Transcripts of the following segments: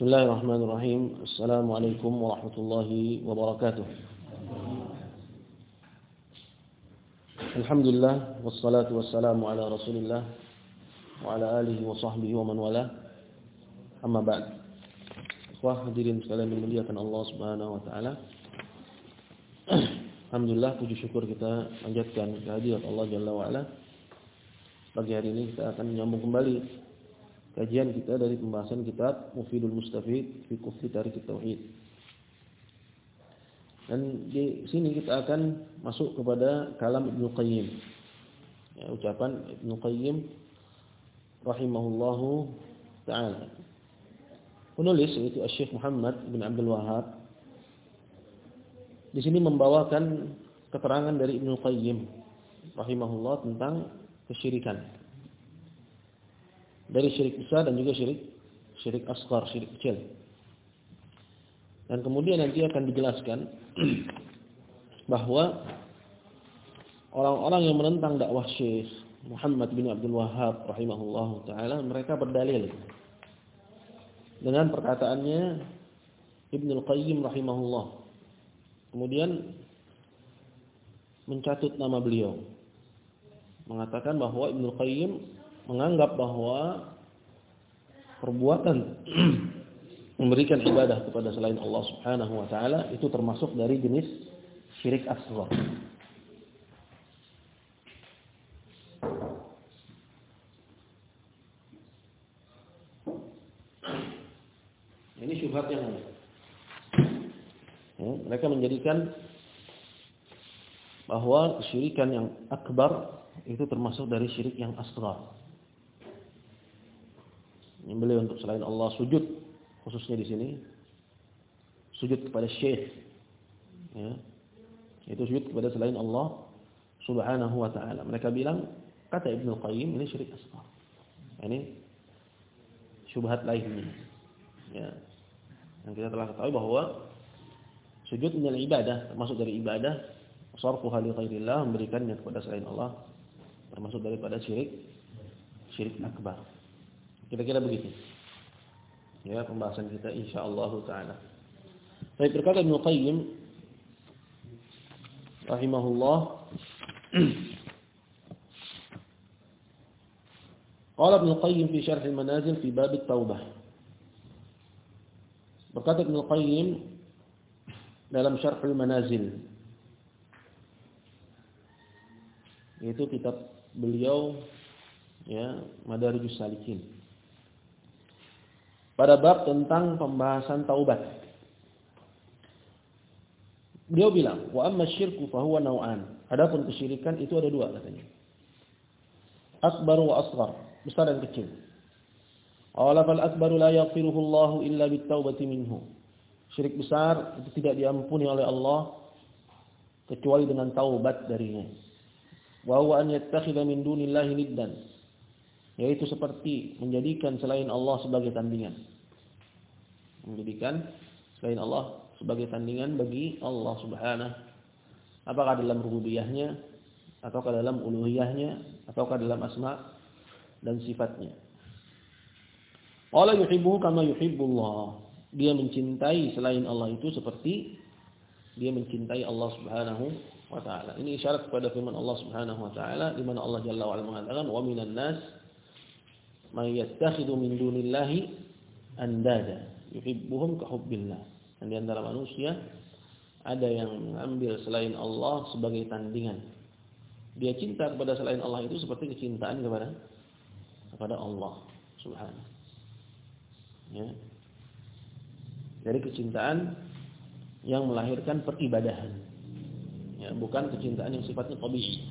Bismillahirrahmanirrahim. Assalamualaikum warahmatullahi wabarakatuh. Alhamdulillah wassalatu wassalamu ala Rasulillah wa ala alihi wa sahbihi wa man wala. Amma ba'd. Ikhwah hadirin sekalian dimuliakan Allah Subhanahu wa taala. Alhamdulillah puji syukur kita panjatkan kehadirat Allah Jalla wa ala. Pagi hari ini kita akan menyambung kembali kajian kita dari pembahasan kitab Mufidul Mustafid fi Kufri Tarik Tauhid. Dan di sini kita akan masuk kepada kalam Ibnu Qayyim. Ya, ucapan Ibnu Qayyim rahimahullahu taala. Penulis yaitu Syekh Muhammad bin Abdul Wahab di sini membawakan keterangan dari Ibnu Qayyim rahimahullah tentang kesyirikan dari syirik besar dan juga syirik syirik asghar, syirik kecil. Dan kemudian nanti akan dijelaskan bahwa orang-orang yang menentang dakwah Syekh Muhammad bin Abdul Wahhab rahimahullahu taala mereka berdalil dengan perkataannya Ibnu Qayyim rahimahullah. Kemudian mencatut nama beliau. Mengatakan bahwa Ibnu Qayyim menganggap bahwa perbuatan memberikan ibadah kepada selain Allah Subhanahu wa taala itu termasuk dari jenis syirik asghar. Ini syubhat yang ya, mereka menjadikan bahwa kesyirikan yang akbar itu termasuk dari syirik yang asghar beliau untuk selain Allah sujud khususnya di sini sujud kepada syekh ya. Itu sujud kepada selain Allah subhanahu wa taala. Mereka bilang kata Ibnu Qayyim ini syirik asghar. Ini syubhat lainnya ya. Yang kita telah ketahui bahwa sujud adalah ibadah termasuk dari ibadah sarfuha li ghairillah memberikannya kepada selain Allah termasuk daripada syirik syirik akbar Kira-kira begitu. Ya, pembahasan kita insyaallah taala. Baik berkata Ibnu Qayyim rahimahullah Qala Ibnu Qayyim fi Syarh al-Manazil fi bab at-taubah. Berkata Ibnu Qayyim dalam Syarh al-Manazil yaitu kitab beliau ya Madarijus Salikin pada bab tentang pembahasan taubat. Beliau bilang, "Wa amma syirku fa huwa naw'an." Adapun kesyirikan itu ada dua katanya. Akbar wa asghar, besar dan kecil. Qala fal akbaru la yaghfiruhu Allah illa bit-taubati minhu. Syirik besar itu tidak diampuni oleh Allah kecuali dengan taubat darinya. Wa huwa an yattakhidha min dunillahi niddan. Yaitu seperti menjadikan selain Allah sebagai tandingan. Menjadikan selain Allah sebagai tandingan bagi Allah Subhanahu. Apakah dalam rububiyahnya ataukah dalam uluhiyahnya ataukah dalam asma dan sifatnya. Allah yuhibbu kama yuhibbullah dia mencintai selain Allah itu seperti dia mencintai Allah Subhanahu wa taala. Ini isyarat kepada firman Allah Subhanahu wa taala di mana Allah Jalla wa ala mengatakan wa minan nas may yattakhidhu min dunillahi andada yuhibbuhum kahubbillah. Dan di antara manusia ada yang mengambil selain Allah sebagai tandingan. Dia cinta kepada selain Allah itu seperti kecintaan kepada kepada Allah Subhanahu. Ya. Dari kecintaan yang melahirkan peribadahan. Ya, bukan kecintaan yang sifatnya tabii.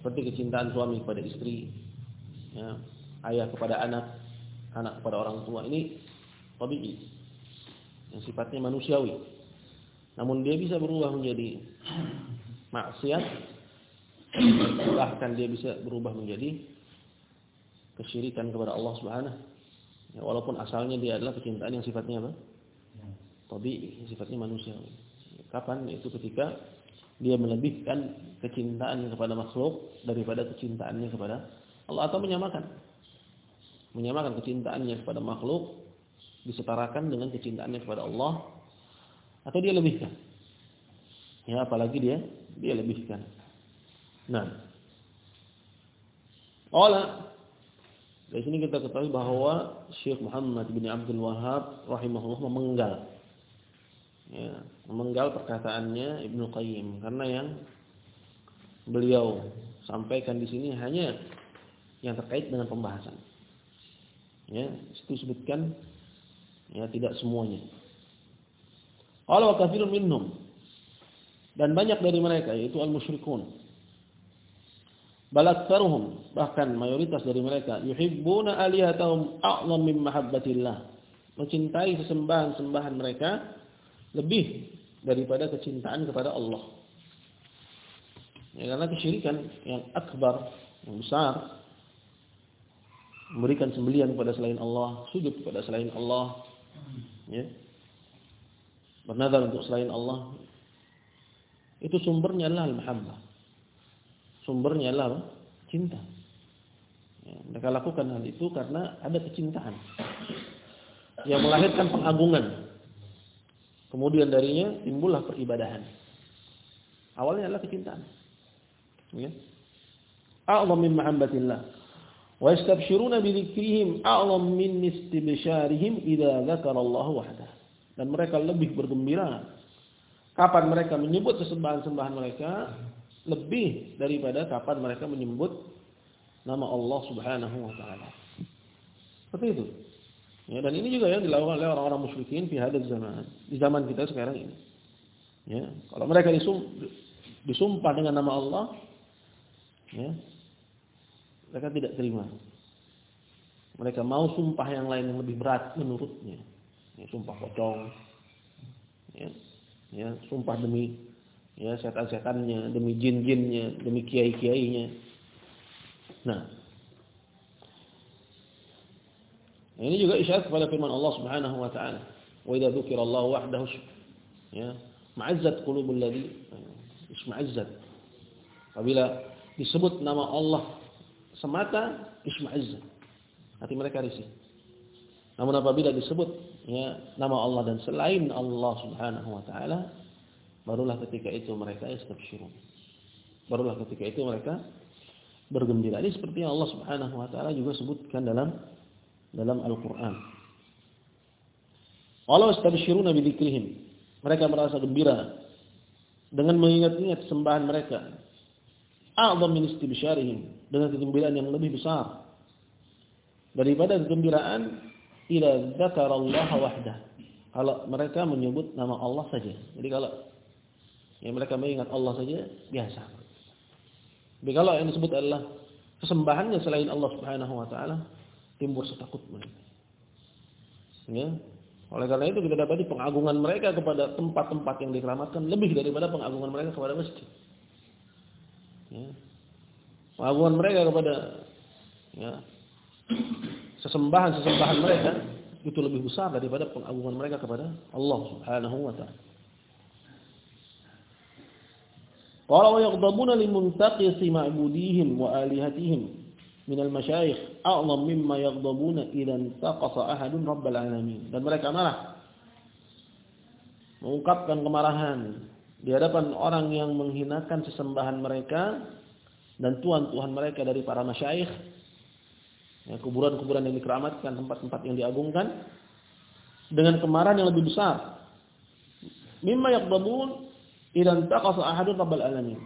Seperti kecintaan suami kepada istri, ya, ayah kepada anak, anak kepada orang tua. Ini tabii yang sifatnya manusiawi. Namun dia bisa berubah menjadi maksiat bahkan dia bisa berubah menjadi kesyirikan kepada Allah Subhanahu ya, walaupun asalnya dia adalah kecintaan yang sifatnya apa? Tabii, sifatnya manusiawi. Kapan? Itu ketika dia melebihkan kecintaan kepada makhluk daripada kecintaannya kepada Allah atau menyamakan menyamakan kecintaannya kepada makhluk disetarakan dengan kecintaannya kepada Allah atau dia lebihkan. Ya, apalagi dia dia lebihkan. Nah, Ola dari sini kita ketahui bahwa Syekh Muhammad bin Abdul Wahab rahimahullah memenggal ya, memenggal perkataannya Ibnu Qayyim karena yang beliau sampaikan di sini hanya yang terkait dengan pembahasan. Ya, itu sebutkan ya tidak semuanya. Qala wa minhum dan banyak dari mereka yaitu al-musyrikun. Bal bahkan mayoritas dari mereka yuhibbuna alihatahum a'zam min mahabbatillah. Mencintai sesembahan-sembahan mereka lebih daripada kecintaan kepada Allah. Ya, karena kesyirikan yang akbar, yang besar memberikan sembelian kepada selain Allah, sujud kepada selain Allah, ya. Bernadar untuk selain Allah. Itu sumbernya adalah al-mahabbah. Sumbernya adalah cinta. Ya, mereka lakukan hal itu karena ada kecintaan yang melahirkan pengagungan. Kemudian darinya timbullah peribadahan. Awalnya adalah kecintaan. Ya. A'zam min. Bi dzikrihim a'zam min istibsharihim idza dzakara Allah wahdah. Dan mereka lebih bergembira kapan mereka menyebut sesembahan-sembahan mereka lebih daripada kapan mereka menyebut nama Allah Subhanahu wa taala. Seperti itu. Ya, dan ini juga yang dilakukan oleh orang-orang musyrikin di hadis zaman, di zaman kita sekarang ini. Ya, kalau mereka disum, disumpah dengan nama Allah, ya, mereka tidak terima. Mereka mau sumpah yang lain yang lebih berat menurutnya. Ya, sumpah pocong. Ya, ya, sumpah demi ya setan-setannya, demi jin-jinnya, demi kiai-kiainya. Nah, ini juga isyarat kepada firman Allah Subhanahu wa taala. Wa idza dzukira Allah wahdahu ya, ma'azzat qulubul ladzi isma'azzat. Apabila disebut nama Allah semata isma'azzat. Hati mereka risih. Namun apabila disebut ya nama Allah dan selain Allah Subhanahu wa taala, barulah ketika itu mereka yastabsyirun. Barulah ketika itu mereka bergembira. Ini seperti yang Allah Subhanahu wa taala juga sebutkan dalam dalam Al-Qur'an. Allah istabsyiruna bi dzikrihim. Mereka merasa gembira dengan mengingat-ingat sembahan mereka. A'zam min istibsyarihim, dengan kegembiraan yang lebih besar daripada kegembiraan ila Allah wahdah. Kalau mereka menyebut nama Allah saja. Jadi kalau ya mereka mengingat Allah saja biasa. Tapi kalau yang disebut adalah kesembahannya selain Allah Subhanahu wa taala, timbul setakut mereka. Ya. Oleh karena itu kita dapat pengagungan mereka kepada tempat-tempat yang dikeramatkan lebih daripada pengagungan mereka kepada masjid. Ya. Pengagungan mereka kepada ya, sesembahan-sesembahan mereka itu lebih besar daripada pengagungan mereka kepada Allah Subhanahu wa taala. Qala wa yaghdabuna limuntaqisi ma'budihim wa alihatihim min al-masyayikh a'zam mimma yaghdabuna idan taqasa ahadun rabbal alamin. Dan mereka marah mengungkapkan kemarahan di hadapan orang yang menghinakan sesembahan mereka dan tuhan-tuhan mereka dari para masyayikh ya, kuburan-kuburan yang dikeramatkan, tempat-tempat yang diagungkan dengan kemarahan yang lebih besar. Mimma yaghdabun idan taqasa ahadun rabbal alamin.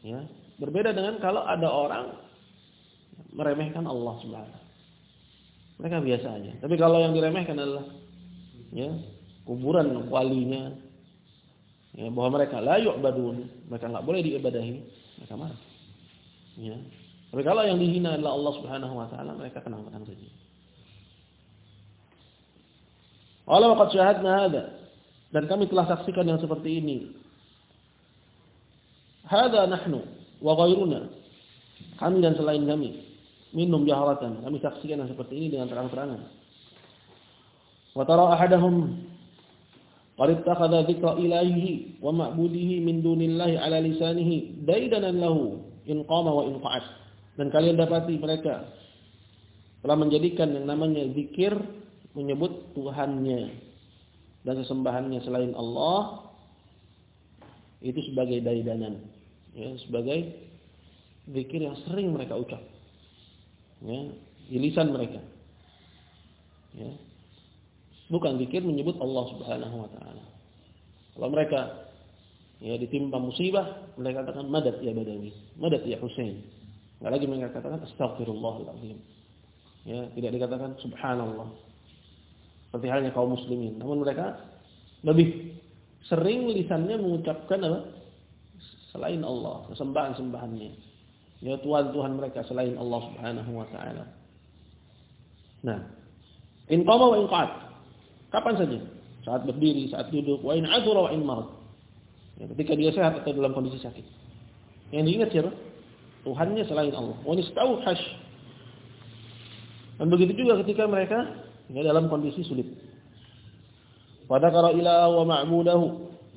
Ya, berbeda dengan kalau ada orang meremehkan Allah Subhanahu. Mereka biasa aja. Tapi kalau yang diremehkan adalah ya, kuburan walinya ya, bahwa mereka la yu'badun, mereka enggak boleh diibadahi, mereka marah. Ya. Tapi kalau yang dihina adalah Allah Subhanahu wa taala, mereka tenang-tenang saja. Allah waqad syahadna hadza. Dan kami telah saksikan yang seperti ini. Hadza nahnu wa ghairuna. Kami dan selain kami minum jaharatan. Kami saksikan yang seperti ini dengan terang-terangan. Wa tara ahadahum dzikra ilahihi wa min dunillahi ala lisanihi daidanan lahu in qama wa in. Dan kalian dapati mereka telah menjadikan yang namanya zikir menyebut Tuhannya dan sesembahannya selain Allah itu sebagai daidanan ya sebagai zikir yang sering mereka ucap ya di lisan mereka ya bukan zikir menyebut Allah Subhanahu wa taala kalau mereka ya ditimpa musibah mereka katakan madad ya badawi madad ya Husain enggak lagi mereka katakan astagfirullahaladzim ya tidak dikatakan subhanallah seperti halnya kaum muslimin namun mereka lebih sering lisannya mengucapkan apa? Selain Allah, sembahan-sembahannya. Ya Tuhan-Tuhan mereka selain Allah Subhanahu wa taala. Nah, in qama wa in. Kapan saja. Saat berdiri, saat duduk, wa in athura wa in marad. Ya, ketika dia sehat atau dalam kondisi sakit. Yang diingat siapa? Tuhannya selain Allah. Wa nistauhash. Dan begitu juga ketika mereka ya, dalam kondisi sulit. Wa dzakara ilaha wa ma'budahu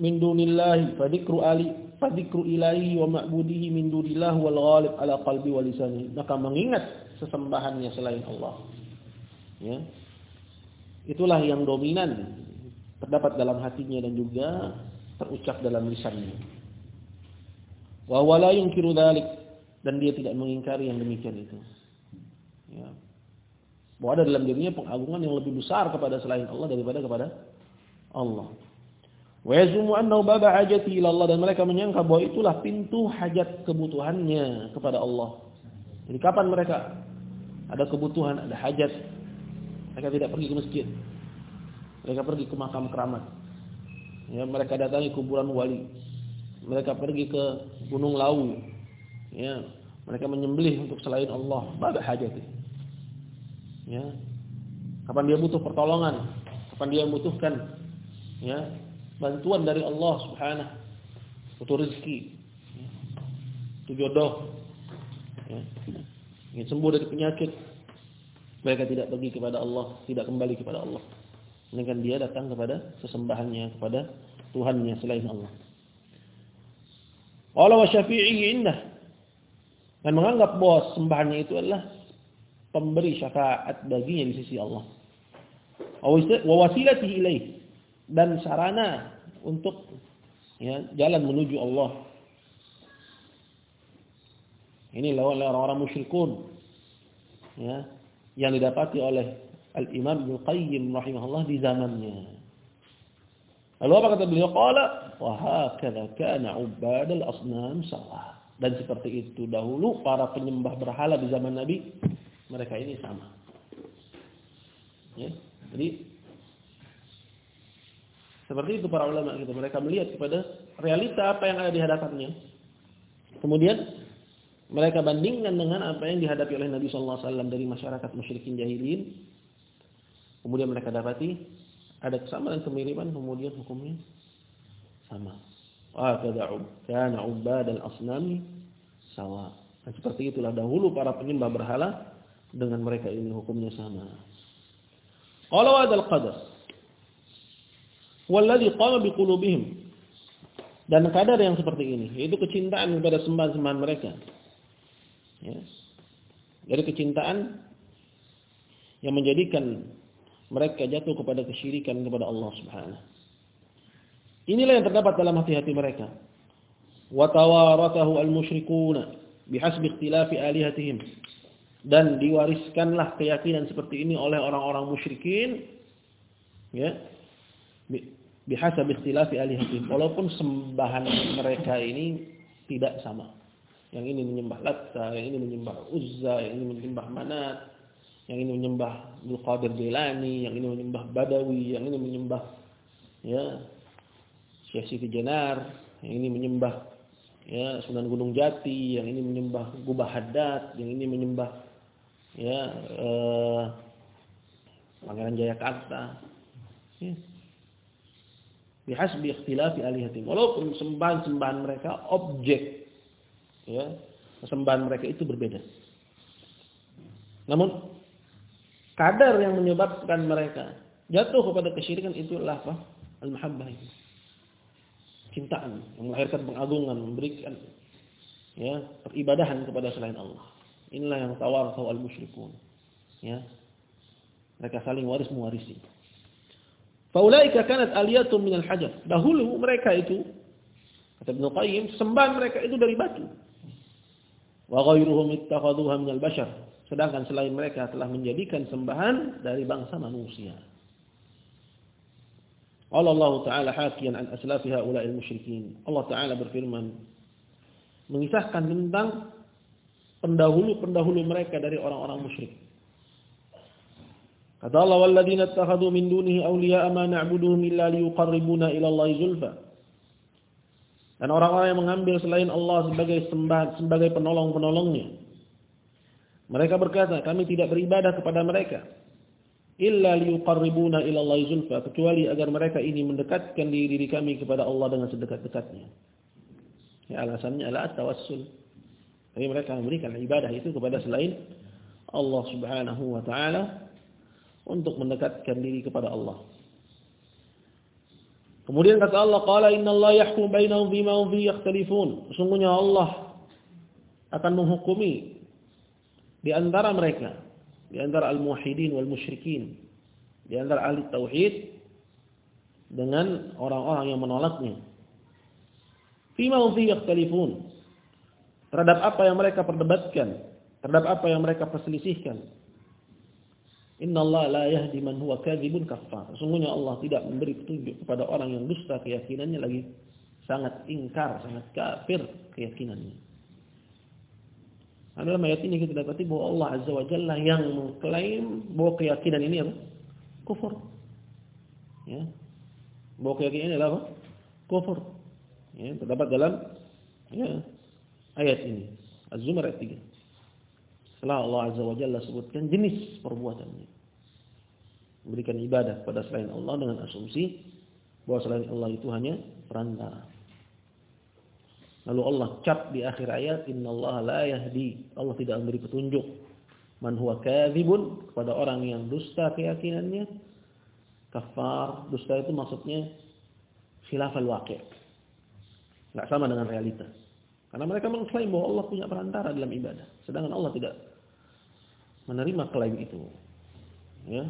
min dunillahi fa ali fa ilahi wa ma'budihi min dunillahi wal ghalib ala qalbi wa lisani. Maka mengingat sesembahannya selain Allah. Ya, itulah yang dominan terdapat dalam hatinya dan juga terucap dalam lisannya. Wa wala yunkiru dan dia tidak mengingkari yang demikian itu. Ya. Bahwa ada dalam dirinya pengagungan yang lebih besar kepada selain Allah daripada kepada Allah. Wa yazumu annahu baba hajati ila Allah. Dan mereka menyangka bahwa itulah pintu hajat kebutuhannya kepada Allah. Jadi kapan mereka? Ada kebutuhan, ada hajat, mereka tidak pergi ke masjid. Mereka pergi ke makam keramat. Ya, mereka datangi kuburan wali. Mereka pergi ke Gunung Lawu. Ya, mereka menyembelih untuk selain Allah. Baba hajat. Ya. Kapan dia butuh pertolongan, kapan dia membutuhkan ya bantuan dari Allah Subhanahu untuk rezeki ya. jodoh ya. ingin sembuh dari penyakit mereka tidak pergi kepada Allah tidak kembali kepada Allah. Melainkan dia datang kepada sesembahannya kepada Tuhannya selain Allah. Allah wa syafi'i indah dan menganggap bahwa sembahannya itu adalah pemberi syafaat baginya di sisi Allah. Wa wasilatihi ilaih dan sarana untuk ya, jalan menuju Allah. Ini orang-orang musyrikun. Ya, yang didapati oleh Al-Imam Ibnu Qayyim rahimahullah di zamannya. Lalu apa kata beliau? Qala wa hakadha kana 'ubbad al-asnam sawa. Dan seperti itu dahulu para penyembah berhala di zaman Nabi mereka ini sama. Ya. Jadi seperti itu para ulama kita. Mereka melihat kepada realita apa yang ada di hadapannya. Kemudian mereka bandingkan dengan apa yang dihadapi oleh Nabi sallallahu alaihi wasallam dari masyarakat musyrikin jahilin. Kemudian mereka dapati ada kesamaan kemiripan, kemudian hukumnya sama. Wa kada'ub kana ubad al-asnami sawa. Dan seperti itulah dahulu para penyembah berhala dengan mereka ini hukumnya sama. Kalau ada al-qadar Walladhi qama biqulubihim. Dan kadar yang seperti ini, yaitu kecintaan kepada sembahan-sembahan mereka. Ya. Dari kecintaan yang menjadikan mereka jatuh kepada kesyirikan kepada Allah Subhanahu. Inilah yang terdapat dalam hati-hati mereka. Wa tawarathahu al-musyrikuna bihasbi ikhtilafi alihatihim. Dan diwariskanlah keyakinan seperti ini oleh orang-orang musyrikin ya bihasab ikhtilafi alihatihim walaupun sembahan mereka ini tidak sama yang ini menyembah Latta yang ini menyembah Uzza yang ini menyembah Manat yang ini menyembah Qadir Jailani yang ini menyembah Badawi yang ini menyembah ya Syekh Siti yang ini menyembah ya Sunan Gunung Jati yang ini menyembah Gubah Haddad yang ini menyembah ya eh, Pangeran Jayakarta ya bihasbi ikhtilafi alihatim. Walaupun sembahan-sembahan mereka objek ya, sembahan mereka itu berbeda. Namun kadar yang menyebabkan mereka jatuh kepada kesyirikan itulah apa? Al-mahabbah itu. Cintaan yang melahirkan pengagungan, memberikan ya, peribadahan kepada selain Allah. Inilah yang tawar al musyrikun. Ya. Mereka saling waris mewarisi. Faulaika kanat aliyatun minal hajar. Dahulu mereka itu kata Ibnu Qayyim, sembahan mereka itu dari batu. Wa ghairuhum ittakhadhuha minal bashar. Sedangkan selain mereka telah menjadikan sembahan dari bangsa manusia. Allah Ta'ala hakian an aslafi haula'il musyrikin. Allah Ta'ala berfirman mengisahkan tentang pendahulu-pendahulu mereka dari orang-orang musyrik. Kata Allah walladzina ittakhadhu min dunihi awliya'a ma na'buduhum illa liyuqarribuna ila Allah zulfa. Dan orang-orang yang mengambil selain Allah sebagai sembah, sebagai penolong-penolongnya. Mereka berkata, kami tidak beribadah kepada mereka illa liyuqarribuna Allah zulfa kecuali agar mereka ini mendekatkan diri, diri kami kepada Allah dengan sedekat-dekatnya. Ya alasannya adalah tawassul. Jadi mereka memberikan ibadah itu kepada selain Allah Subhanahu wa taala untuk mendekatkan diri kepada Allah. Kemudian kata Allah, "Qala innallaha yahkum bainahum bima hum fihi yakhtalifun." Sesungguhnya Allah akan menghukumi di antara mereka di antara al-muwahhidin wal musyrikin, di antara ahli tauhid dengan orang-orang yang menolaknya. Fima hum fi yakhtalifun. Terhadap apa yang mereka perdebatkan, terhadap apa yang mereka perselisihkan. Inna Allah la yahdi man huwa kadzibun kafar. Sesungguhnya Allah tidak memberi petunjuk kepada orang yang dusta keyakinannya lagi sangat ingkar, sangat kafir keyakinannya. Adalah ayat ini kita dapati bahwa Allah Azza wa Jalla yang mengklaim bahwa keyakinan ini apa? Kufur. Ya. Bahwa keyakinan ini adalah apa? Kufur. Ya, terdapat dalam ya, ayat ini. Az-Zumar ayat 3. Setelah Allah Azza wa Jalla sebutkan jenis perbuatannya. Memberikan ibadah kepada selain Allah dengan asumsi bahwa selain Allah itu hanya perantara. Lalu Allah cap di akhir ayat, Inna Allah la yahdi. Allah tidak memberi petunjuk. Man huwa kadhibun. Kepada orang yang dusta keyakinannya. Kafar. Dusta itu maksudnya khilaf al-waqi' Tidak sama dengan realita. Karena mereka mengklaim bahwa Allah punya perantara dalam ibadah. Sedangkan Allah tidak menerima klaim itu. Ya.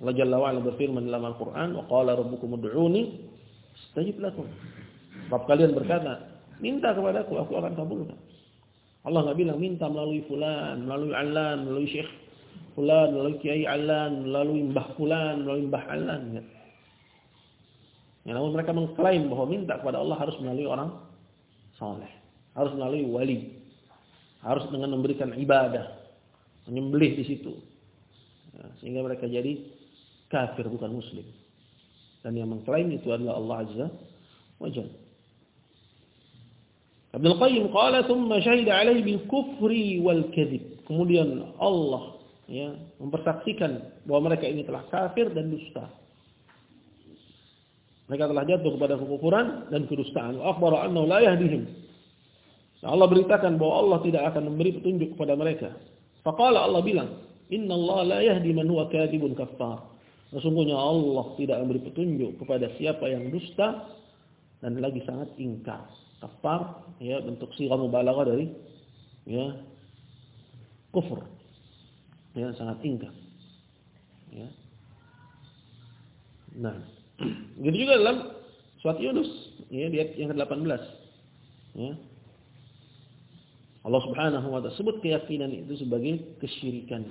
Allah Jalla wa'ala berfirman dalam Al-Quran, وَقَالَ رَبُّكُمُ دُعُونِ اسْتَجِبْ لَكُمْ Rabb kalian berkata, Minta kepadaku, aku akan kabulkan. Allah nggak bilang minta melalui fulan, melalui alan, melalui syekh fulan, melalui kiai alan, melalui mbah fulan, melalui mbah alan. Ya. ya, namun mereka mengklaim bahwa minta kepada Allah harus melalui orang saleh, harus melalui wali, harus dengan memberikan ibadah, menyembelih di situ, ya, sehingga mereka jadi kafir bukan muslim. Dan yang mengklaim itu adalah Allah Azza wa Jalla. Ibn Qayyim qala thumma syahida alaihi bil kufri wal kadhib. Kemudian Allah ya mempersaksikan bahwa mereka ini telah kafir dan dusta. Mereka telah jatuh kepada kekufuran dan kedustaan. Akhbara annahu la yahdihim. Nah, Allah beritakan bahwa Allah tidak akan memberi petunjuk kepada mereka. Faqala Allah bilang, "Inna Allah la yahdi man huwa kadhibun kaffar." Sesungguhnya Allah tidak memberi petunjuk kepada siapa yang dusta dan lagi sangat ingkar kafar ya bentuk sirah mubalaghah dari ya kufur. Ya sangat ingkar. Ya. Nah gitu juga dalam surat Yunus ya di ayat yang ke-18 ya. Allah Subhanahu wa taala sebut keyakinan itu sebagai kesyirikan.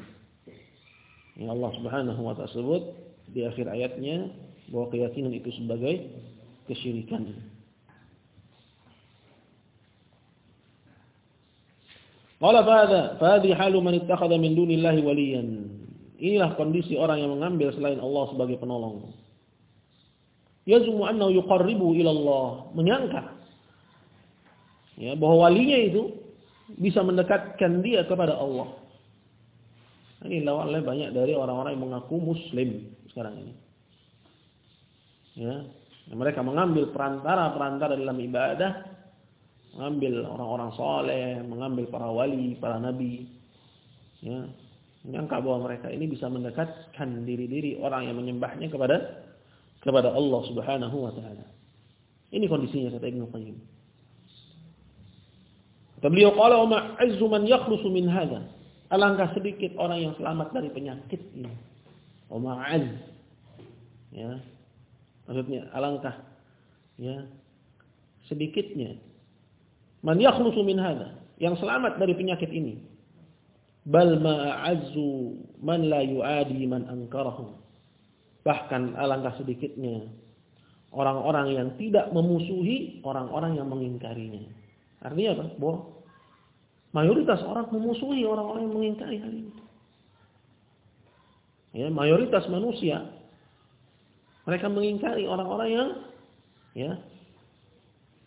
Ya Allah Subhanahu wa taala sebut di akhir ayatnya bahwa keyakinan itu sebagai kesyirikan Qala fahadha, fahadhi halu man ittakhadha min dunillahi waliyan. Inilah kondisi orang yang mengambil selain Allah sebagai penolong. Yazumu annahu yuqarribu ila Allah, menyangka ya bahwa walinya itu bisa mendekatkan dia kepada Allah. Ini lawannya banyak dari orang-orang yang mengaku muslim sekarang ini. Ya, mereka mengambil perantara-perantara dalam ibadah mengambil orang-orang soleh, mengambil para wali, para nabi, ya, menyangka bahwa mereka ini bisa mendekatkan diri-diri orang yang menyembahnya kepada kepada Allah Subhanahu wa taala. Ini kondisinya kata Ibnu Qayyim. Kata beliau qala wa ma'azzu man yakhlusu Alangkah sedikit orang yang selamat dari penyakit ini. Oma'az. Ya. Maksudnya alangkah. Ya. Sedikitnya. Man yakhlusu min hada yang selamat dari penyakit ini. Bal ma'azzu man la yu'adi man ankarahu bahkan alangkah sedikitnya. Orang-orang yang tidak memusuhi orang-orang yang mengingkarinya. Artinya apa? Bahwa mayoritas orang memusuhi orang-orang yang mengingkari hal ini ya mayoritas manusia mereka mengingkari orang-orang yang ya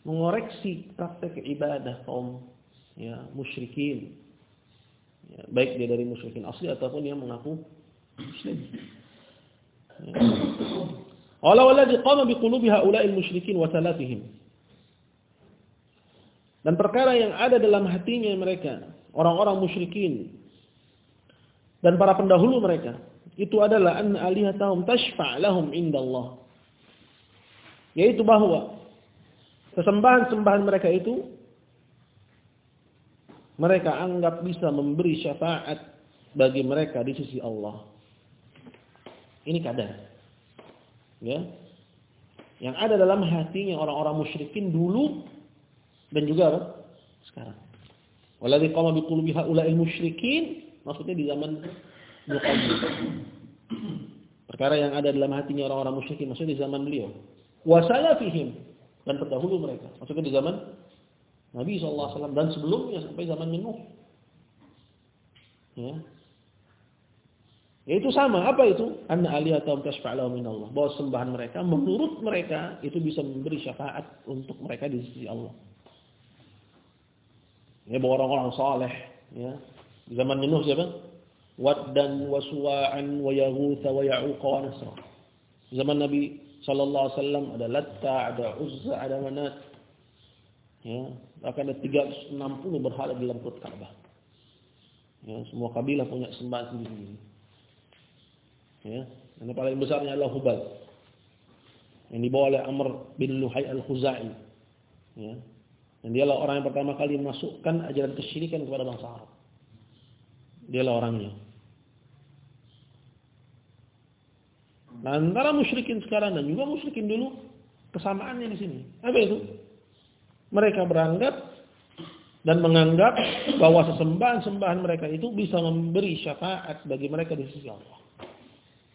mengoreksi praktek ibadah kaum ya musyrikin. Ya, baik dia dari musyrikin asli ataupun dia mengaku muslim. Ya. Allah walladzi qama biqulubi haula'il musyrikin wa. Dan perkara yang ada dalam hatinya mereka, orang-orang musyrikin dan para pendahulu mereka, itu adalah an alihatahum tashfa' lahum indallah. Yaitu bahwa sesembahan-sembahan mereka itu mereka anggap bisa memberi syafaat bagi mereka di sisi Allah. Ini kadar. Ya. Yang ada dalam hatinya orang-orang musyrikin dulu dan juga sekarang. Waladzi qama biqulubi haula'il musyrikin maksudnya di zaman Perkara yang ada dalam hatinya orang-orang musyrikin maksudnya di zaman beliau. Wasalafihim dan terdahulu mereka. Maksudnya di zaman Nabi SAW dan sebelumnya sampai zaman Nuh. Ya. Itu sama. Apa itu? Anna aliyatum tashfa'lahu min Allah. Bahwa sembahan mereka, menurut mereka, itu bisa memberi syafaat untuk mereka di sisi Allah. Ya, bahwa orang-orang saleh, ya. Di zaman Nuh siapa? Waddan wa suwa'an wa yaghutha wa ya'uqa wa nasra. Zaman Nabi sallallahu alaihi wasallam ada Latta, ada Uzza, ada Manat. Ya, bahkan ada 360 berhala di dalam Ka'bah. Ya, semua kabilah punya sembahan sendiri. Ya, yang paling besarnya adalah Hubal. Yang dibawa oleh Amr bin Luhai al-Khuzai. Ya. Dan dialah orang yang pertama kali memasukkan ajaran kesyirikan kepada bangsa Arab. Dialah orangnya. Nah, antara musyrikin sekarang dan juga musyrikin dulu kesamaannya di sini. Apa itu? Mereka beranggap dan menganggap bahwa sesembahan-sembahan mereka itu bisa memberi syafaat bagi mereka di sisi Allah.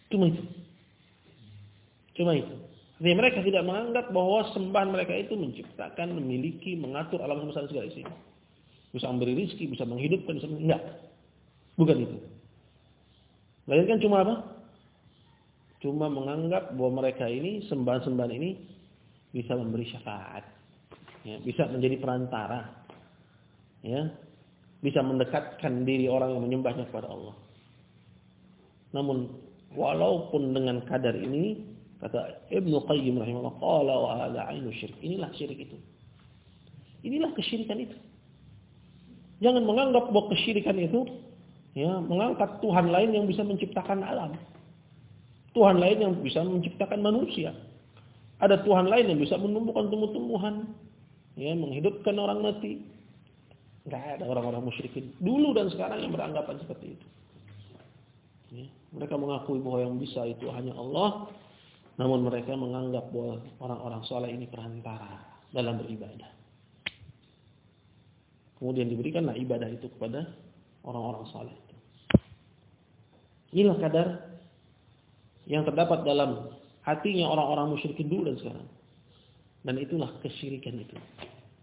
Cuma itu. Cuma itu. Jadi mereka tidak menganggap bahwa sembahan mereka itu menciptakan, memiliki, mengatur alam semesta segala isi. Bisa memberi rizki, bisa menghidupkan, bisa enggak. Bukan itu. Melainkan cuma apa? Cuma menganggap bahwa mereka ini sembahan-sembahan ini bisa memberi syafaat, ya, bisa menjadi perantara, ya, bisa mendekatkan diri orang yang menyembahnya kepada Allah. Namun walaupun dengan kadar ini kata Ibnu Qayyim rahimahullah qala wa hadza ainu syirik. Inilah syirik itu. Inilah kesyirikan itu. Jangan menganggap bahwa kesyirikan itu ya mengangkat Tuhan lain yang bisa menciptakan alam. Tuhan lain yang bisa menciptakan manusia. Ada Tuhan lain yang bisa menumbuhkan tumbuh-tumbuhan. Ya, menghidupkan orang mati. Enggak ada orang-orang musyrikin. Dulu dan sekarang yang beranggapan seperti itu. Ya, mereka mengakui bahwa yang bisa itu hanya Allah. Namun mereka menganggap bahwa orang-orang soleh ini perantara dalam beribadah. Kemudian diberikanlah ibadah itu kepada orang-orang soleh. Inilah kadar yang terdapat dalam hatinya orang-orang musyrikin dulu dan sekarang. Dan itulah kesyirikan itu.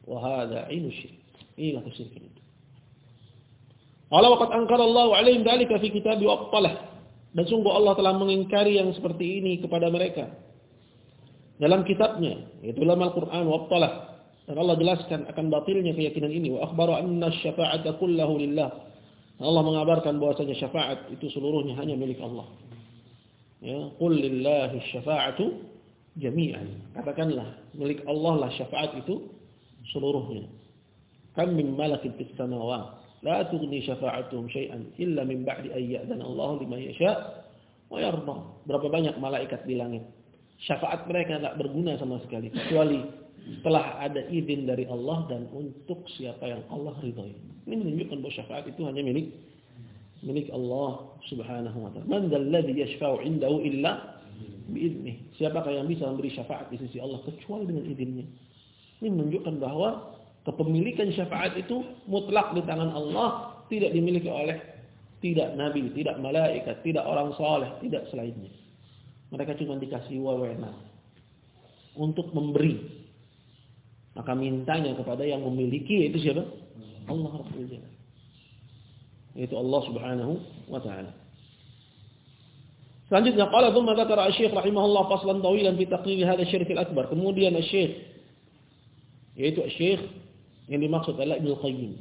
Wahada inu syirik. Inilah kesyirikan itu. Allah waqad angkara Allah alaihim dalika fi kitab waqtalah. Dan sungguh Allah telah mengingkari yang seperti ini kepada mereka. Dalam kitabnya, yaitu dalam Al-Quran waqtalah. Dan Allah jelaskan akan batilnya keyakinan ini. Wa akhbaru anna syafa'ata kullahu lillah. Allah mengabarkan bahwasanya syafaat itu seluruhnya hanya milik Allah. Ya, qul lillahi syafa'atu jami'an. Katakanlah milik Allah lah syafaat itu seluruhnya. Kam min malakin fis samawat la tughni syafa'atuhum syai'an illa min ba'di an ya'dana Allah liman yasha' wa yarda. Berapa banyak malaikat di langit. Syafaat mereka tidak berguna sama sekali kecuali setelah ada izin dari Allah dan untuk siapa yang Allah ridhoi. Ini menunjukkan bahwa syafaat itu hanya milik milik Allah Subhanahu wa taala. Man dzalladzi yashfa'u 'indahu illa biiznih. Siapakah yang bisa memberi syafaat di sisi Allah kecuali dengan izinnya? Ini menunjukkan bahwa kepemilikan syafaat itu mutlak di tangan Allah, tidak dimiliki oleh tidak nabi, tidak malaikat, tidak orang saleh, tidak selainnya. Mereka cuma dikasih wewenang untuk memberi. Maka mintanya kepada yang memiliki yaitu siapa? Allah Rabbul. Yaitu Allah Subhanahu wa taala. Selanjutnya qala thumma dzakara Asy-Syaikh rahimahullah faslan tawilan fi taqrir hadha syirk al-akbar. Kemudian Asy-Syaikh yaitu Asy-Syaikh yang dimaksud adalah Ibnu Qayyim.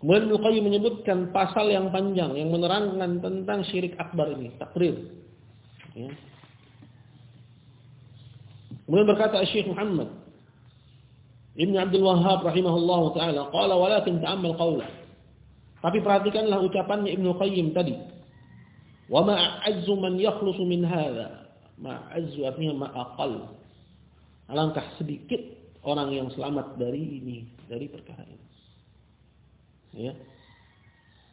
Kemudian Ibnu Qayyim menyebutkan pasal yang panjang yang menerangkan tentang syirik akbar ini, takrir. Ya. Kemudian berkata Syekh Muhammad Ibn Abdul Wahhab rahimahullah taala, qala walakin ta'ammal qawla. Tapi perhatikanlah ucapannya Ibnu Qayyim tadi. Wa ma'azzu man yakhlusu min hadha. Ma'azzu artinya ma'aqal. Alangkah sedikit orang yang selamat dari ini, dari perkara ini. Ya.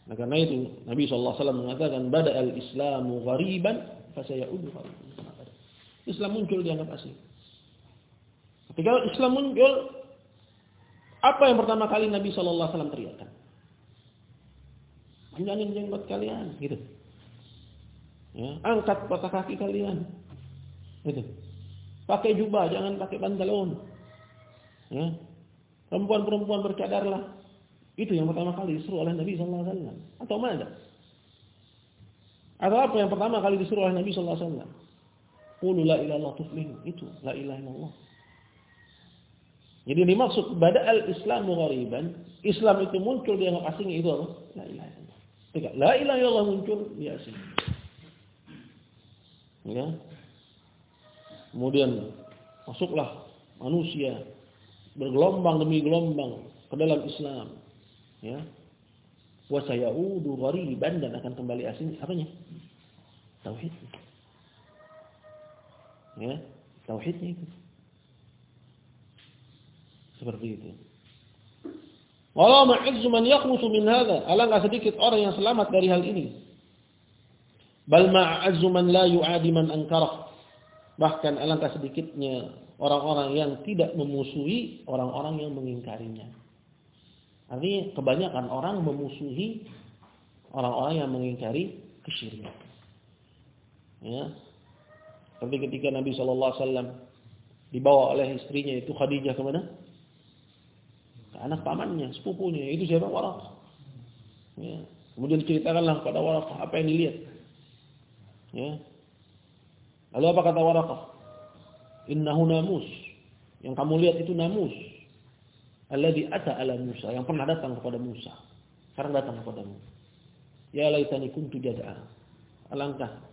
Nah, karena itu Nabi SAW mengatakan bada al-islamu ghariban fasayaudu ghariban. Islam muncul dianggap asing. Ketika Islam muncul, apa yang pertama kali Nabi Shallallahu Alaihi Wasallam teriakkan? Panjangin jenggot kalian, gitu. Ya, angkat patah kaki kalian, gitu. Pakai jubah, jangan pakai pantalon. Ya. Perempuan-perempuan bercadarlah. Itu yang pertama kali disuruh oleh Nabi Shallallahu Alaihi Wasallam. Atau mana? Atau apa yang pertama kali disuruh oleh Nabi Shallallahu Alaihi Wasallam? Qulu la ilaha illallah Itu la ilaha. Jadi dimaksud pada al-Islamu ghariban, Islam itu muncul di yang asing itu apa? La ilaha illallah. Ketika la ilaha illallah muncul di asing. Ya. Kemudian masuklah manusia bergelombang demi gelombang ke dalam Islam. Ya. Wa sayaudu ghariban dan akan kembali asing apanya? Tauhid. Ya, tauhidnya itu. Seperti itu. Walau ma'izzu man yakhlusu min hadha. Alangkah sedikit orang yang selamat dari hal ini. Bal ma'azzu man la yu'adi man ankarah. Bahkan alangkah sedikitnya orang-orang yang tidak memusuhi orang-orang yang mengingkarinya. Artinya kebanyakan orang memusuhi orang-orang yang mengingkari kesyirikan. Ya. Seperti ketika Nabi Shallallahu Alaihi Wasallam dibawa oleh istrinya itu Khadijah ke mana? Anak pamannya, sepupunya, itu siapa Warakah. Ya. Kemudian ceritakanlah kepada Warakah apa yang dilihat. Ya. Lalu apa kata Warakah? Innahu namus. Yang kamu lihat itu namus. Alladhi ata ala Musa. Yang pernah datang kepada Musa. Sekarang datang kepadamu. Ya laitani kuntu jada'a. Alangkah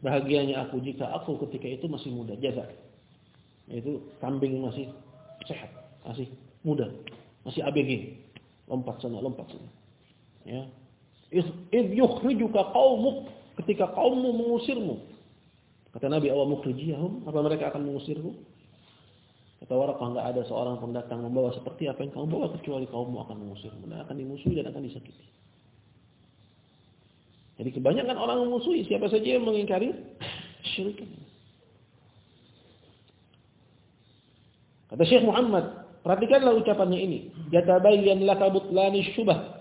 bahagianya aku jika aku ketika itu masih muda. Jaza. Itu kambing masih sehat. Masih muda. Masih ABG. Lompat sana, lompat sana. Ya. Idh yukhrijuka qaumuk ketika kaummu mengusirmu. Kata Nabi awal mukhrijiyahum, apa mereka akan mengusirku? Kata Warakah enggak ada seorang pun datang membawa seperti apa yang kamu bawa kecuali kaummu akan mengusirmu dan akan dimusuhi dan akan disakiti. Jadi kebanyakan orang memusuhi siapa saja yang mengingkari syirik. Kata Syekh Muhammad Perhatikanlah ucapannya ini. Yatabayyan laka butlani syubah.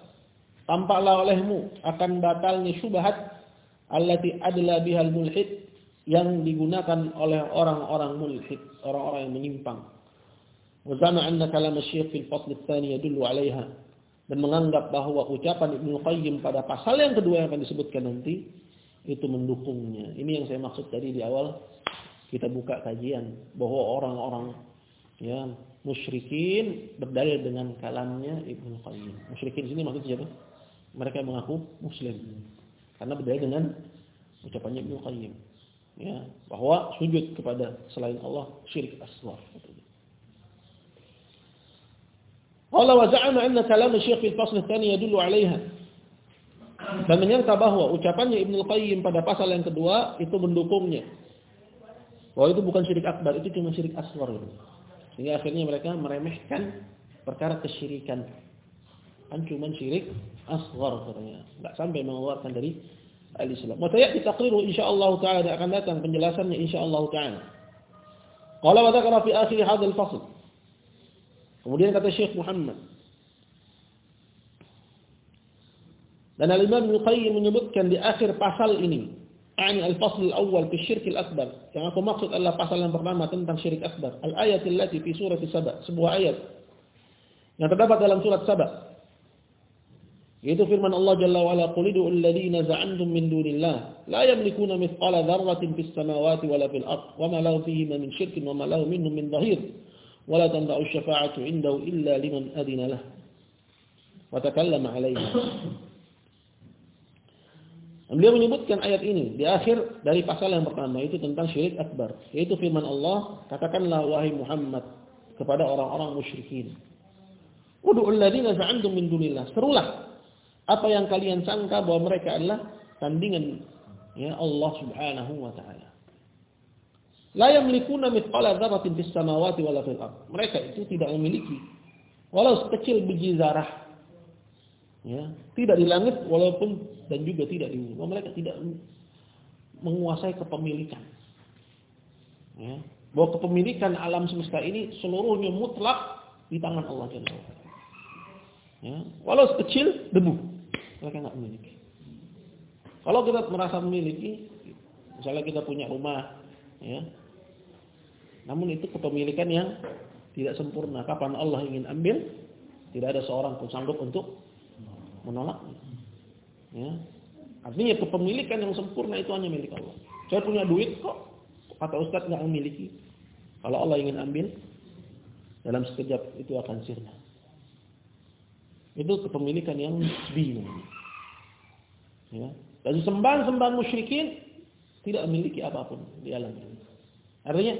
Tampaklah olehmu akan batalnya syubhat allati adla bihal mulhid yang digunakan oleh orang-orang mulhid, orang-orang yang menyimpang. Wa zama anna kalam asy-syekh fil fasl ats-tsani yadullu 'alaiha dan menganggap bahwa ucapan Ibnu Qayyim pada pasal yang kedua yang akan disebutkan nanti itu mendukungnya. Ini yang saya maksud tadi di awal kita buka kajian bahwa orang-orang ya musyrikin berdalil dengan kalamnya Ibnu Qayyim. Musyrikin di sini maksudnya siapa? Mereka mengaku muslim. Karena berdalil dengan ucapannya Ibnu Qayyim. Ya, bahwa sujud kepada selain Allah syirik asghar. Qala wa za'ama anna kalam Syekh fil fasl tsani yadullu 'alaiha. Dan menyangka bahwa ucapannya Ibnu Qayyim pada pasal yang kedua itu mendukungnya. Bahwa itu bukan syirik akbar, itu cuma syirik asghar. Sehingga akhirnya mereka meremehkan perkara kesyirikan. Kan cuma syirik asghar katanya. Enggak sampai mengeluarkan dari al-Islam. Wa sayati taqriru insyaallah taala akan datang penjelasannya insyaallah taala. Qala wa dzakara fi akhir hadzal fasl. Kemudian kata Syekh Muhammad Dan Al-Imam Ibnu Qayyim menyebutkan di akhir pasal ini, عن الفصل الأول في الشرك الأكبر. كما هو مقصد الله فصل البرنامة تنتم شرك أكبر الآية التي في سورة سبأ سبوة آية. نتدفت لهم سورة سبأ. يتو من الله جل وعلا قل ادعوا الذين زعمتم من دون الله لا يملكون مثقال ذره في السماوات ولا في الأرض وما له فيهما من شرك وما له من من ظهير ولا تنبع الشفاعه عنده الا لمن اذن له وتكلم عليه Beliau menyebutkan ayat ini di akhir dari pasal yang pertama itu tentang syirik akbar, yaitu firman Allah, katakanlah wahai Muhammad kepada orang-orang musyrikin. Ud'ul ladzina za'antum min dunillah. Serulah apa yang kalian sangka bahwa mereka adalah tandingan ya Allah Subhanahu wa taala. La yamlikuna mithqala dzarratin fis samawati wala fil ard. Mereka itu tidak memiliki walau sekecil biji zarah ya, tidak di langit walaupun dan juga tidak di bumi. Mereka tidak menguasai kepemilikan. Ya. Bahwa kepemilikan alam semesta ini seluruhnya mutlak di tangan Allah Jalla ya. Walau sekecil debu, mereka nggak memiliki. Kalau kita merasa memiliki, misalnya kita punya rumah, ya, namun itu kepemilikan yang tidak sempurna. Kapan Allah ingin ambil, tidak ada seorang pun sanggup untuk menolaknya. Ya. Artinya kepemilikan yang sempurna itu hanya milik Allah. Saya punya duit kok, kata Ustaz nggak memiliki. Kalau Allah ingin ambil, dalam sekejap itu akan sirna. Itu kepemilikan yang bingung. Ya. Dan sembahan-sembahan musyrikin tidak memiliki apa pun di alam ini. Artinya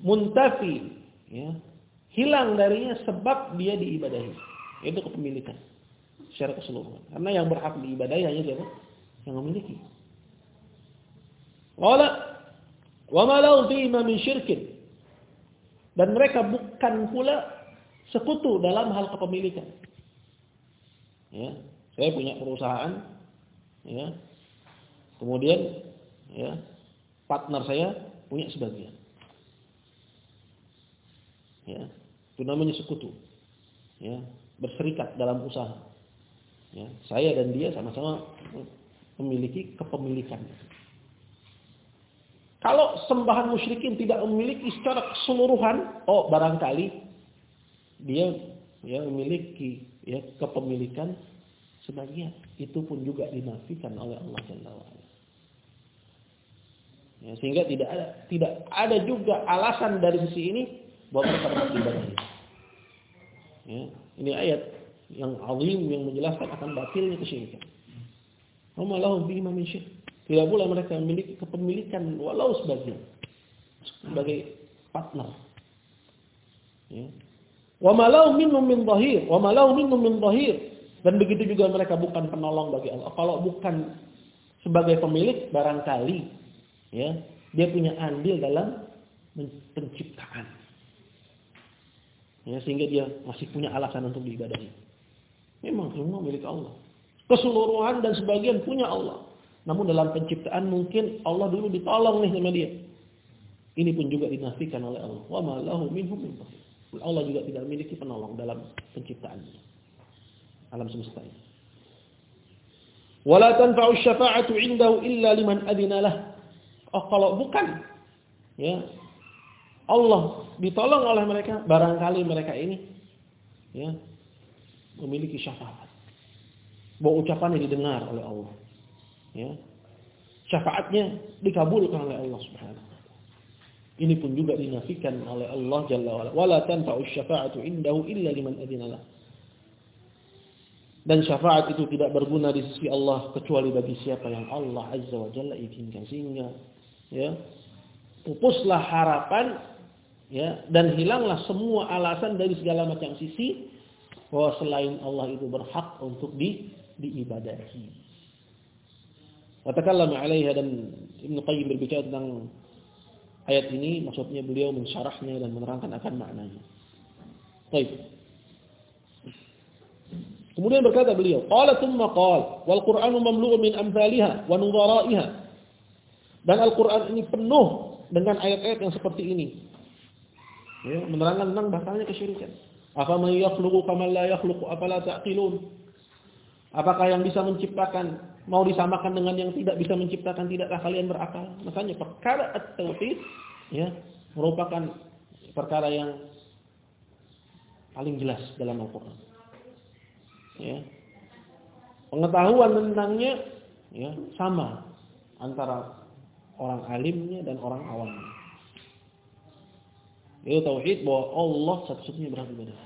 muntafi, ya, hilang darinya sebab dia diibadahi. Itu kepemilikan secara keseluruhan. Karena yang berhak diibadahi hanya siapa? Yang memiliki. Wala wa ma lahu min syirkin. Dan mereka bukan pula sekutu dalam hal kepemilikan. Ya, saya punya perusahaan ya. Kemudian ya, partner saya punya sebagian. Ya, itu namanya sekutu. Ya, berserikat dalam usaha. Ya, saya dan dia sama-sama memiliki kepemilikan. Kalau sembahan musyrikin tidak memiliki secara keseluruhan, oh barangkali dia ya memiliki ya kepemilikan sebagian. Itu pun juga dinafikan oleh Allah Jalla. Ya, sehingga tidak ada tidak ada juga alasan dari sisi ini bahwa mereka berhak ibadah. Ya, ini ayat yang azim yang menjelaskan akan batilnya kesyirikan. Wa lahum bihi min. Tidak pula mereka memiliki kepemilikan walau sebagian sebagai partner. Ya. Wa ma lahum minhum min dhahir, wa ma lahum minhum min dhahir. Dan begitu juga mereka bukan penolong bagi Allah. Kalau bukan sebagai pemilik barangkali ya, dia punya andil dalam penciptaan. Ya, sehingga dia masih punya alasan untuk diibadahi. Memang semua milik Allah. Keseluruhan dan sebagian punya Allah. Namun dalam penciptaan mungkin Allah dulu ditolong nih sama dia. Ini pun juga dinafikan oleh Allah. Wa ma minhum min Allah juga tidak memiliki penolong dalam penciptaannya. Alam semesta ini. Wala tanfa'u syafa'atu 'indahu illa liman adina Oh kalau bukan ya Allah ditolong oleh mereka barangkali mereka ini ya memiliki syafaat. Bahwa ucapannya didengar oleh Allah. Ya. Syafaatnya dikabulkan oleh Allah Subhanahu Ini pun juga dinafikan oleh Allah Jalla wa'ala. Wala tanfa'u syafa'atu indahu illa liman adinalah. Dan syafaat itu tidak berguna di sisi Allah kecuali bagi siapa yang Allah Azza wa Jalla izinkan sehingga ya pupuslah harapan ya dan hilanglah semua alasan dari segala macam sisi bahwa selain Allah itu berhak untuk di diibadahi. Watakallama 'alaiha dan Ibnu Qayyim berbicara tentang ayat ini maksudnya beliau mensyarahnya dan menerangkan akan maknanya. Baik. Kemudian berkata beliau, qala qala wal Qur'anu mamlu'un min amsalha wa. Dan Al-Qur'an ini penuh dengan ayat-ayat yang seperti ini. Ya, menerangkan tentang bahkannya kesyirikan. Apa yakhluqu kama la yakhluqu afala ta'qilun? Apakah yang bisa menciptakan mau disamakan dengan yang tidak bisa menciptakan tidakkah kalian berakal? Makanya perkara at-tauhid ya merupakan perkara yang paling jelas dalam Al-Qur'an. Ya. Pengetahuan tentangnya ya sama antara orang alimnya dan orang awamnya. Itu tauhid bahwa Allah satu-satunya berhak ibadah.